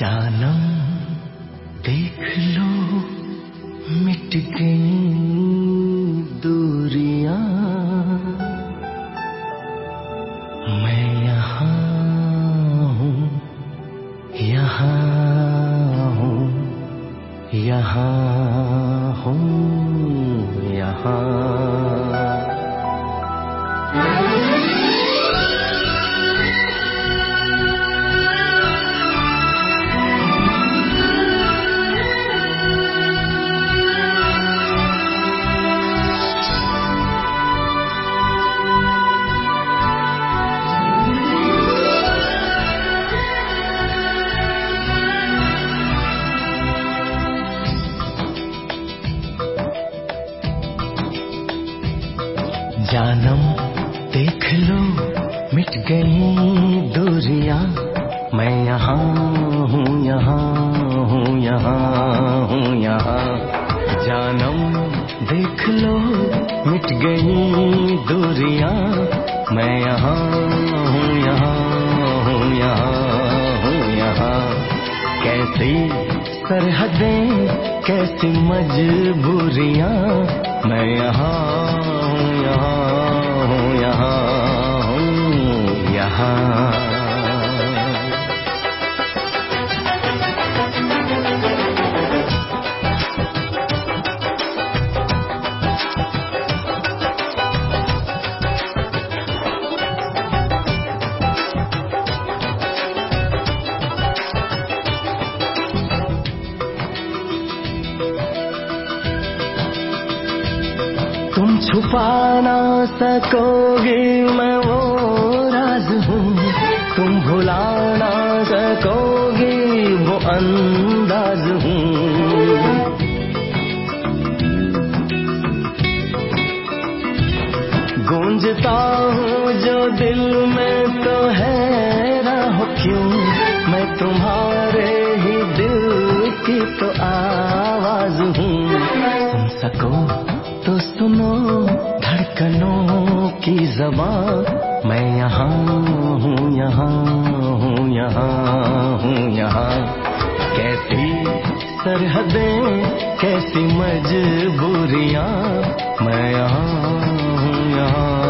جانم دیکھ لو مٹ گئی دوریاں۔ میں یہاں ہوں یہاں ہوں یہاں جانم، دیکھ لو، مٹ گئی دوریاں میں یہاں ہوں یہاں ہوں یہاں ہوں، یہاں۔ جانم، دیکھ لو، مٹ گئی دوریاں میں یہاں ہوں یہاں ہوں یہاں ہوں، یہاں۔ کیسی سرحدیں کیسی مجبوریاں میں یہاں ہوں یہاں ہوں یہاں چھپا نہ سکو گی میں وہ راز ہوں۔ تم بھلا نہ سکو گی وہ انداز ہوں۔ گونجتا ہوں جو دل میں تو ہے ہو کیوں؟ میں تمہارے ہی دل کی تو آواز ہوں۔ سکو۔ تو سنو دھڑکنوں کی زبان، میں یہاں ہوں یہاں ہوں یہاں ہوں، یہاں۔ کیسی سرحدیں، کیسی مجبوریاں، میں یہاں ہوں، یہاں۔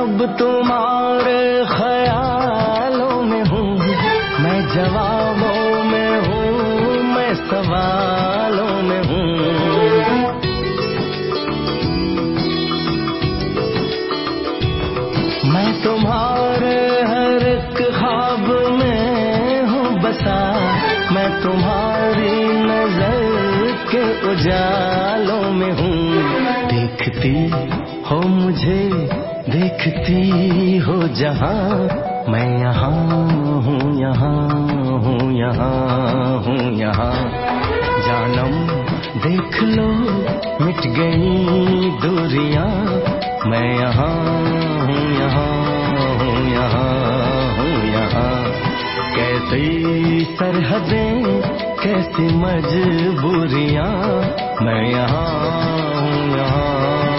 اب تمہارے خیالوں میں ہوں۔ میں جوابوں میں ہوں، میں سوالوں میں ہوں۔ میں تمہارے ہر ایک خواب میں ہوں بسا۔ میں تمہاری نظر کے اجالوں میں ہوں۔ دیکھتی ہو مجھے دیکھتی ہو جہاں میں یہاں ہوں یہاں ہوں یہاں ہوں، یہاں۔ جانم دیکھ لو، مٹ گئی دوریاں۔ میں یہاں ہوں یہاں ہوں یہاں ہوں، یہاں۔ کیسی سرحدیں، کیسی مجبوریاں۔ میں یہاں ہوں، یہاں